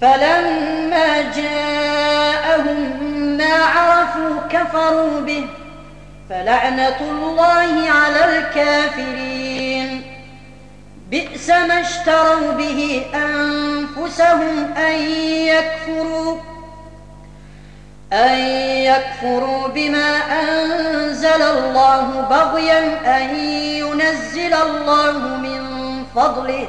فلما جاءهم ما عرفوا كفروا به فلعنة الله على الكافرين. بئس ما اشتروا به أنفسهم أن يكفروا أن يكفروا بما أنزل الله بغيا أن ينزل الله من فضله.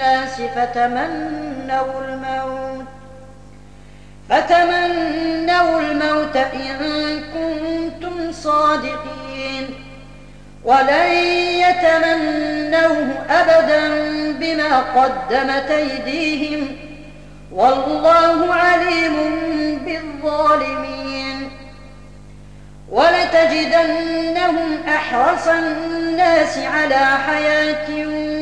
الناس فتمنوا الموت. فتمنوا الموت إن كنتم صادقين. ولن يتمنوه أبدا بما قدمت أيديهم. والله عليم بالظالمين. ولتجدنهم أحرص الناس على حياة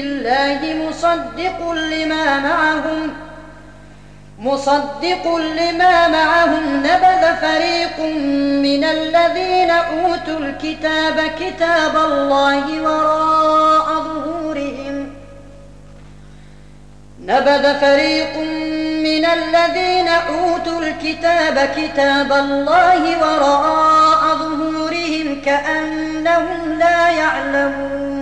الله مصدق لما معهم مصدق لما معهم. نبذ فريق من الذين أوتوا الكتاب كتاب الله وراء ظهورهم. نبذ فريق من الذين أوتوا الكتاب كتاب الله وراء ظهورهم كأنهم لا يعلمون.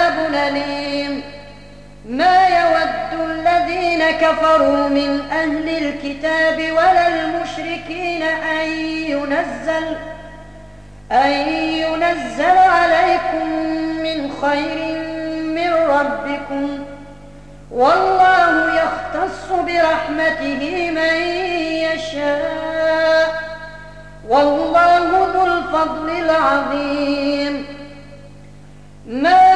أليم ما يود الذين كفروا من أهل الكتاب ولا المشركين أن ينزل أن ينزل عليكم من خير من ربكم. والله يختص برحمته من يشاء. والله ذو الفضل العظيم. ما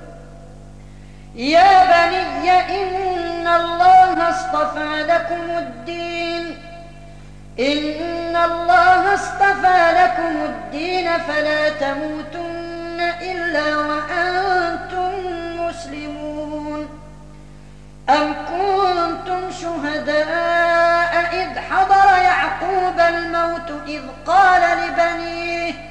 يا بني إن الله اصطفى لكم الدين. إن الله اصطفى لكم الدين فلا تموتن إلا وأنتم مسلمون. أم كنتم شهداء إذ حضر يعقوب الموت إذ قال لبنيه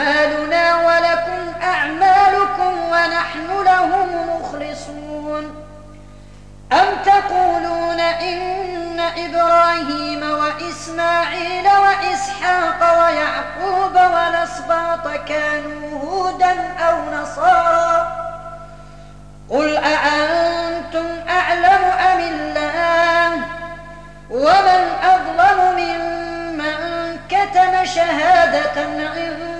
أعمالنا ولكم أعمالكم ونحن له مخلصون. أم تقولون إن إبراهيم وإسماعيل وإسحاق ويعقوب والأسباط كانوا هودا أو نصارى قل أأنتم أعلم أم الله؟ ومن أظلم ممن كتم شهادة عنده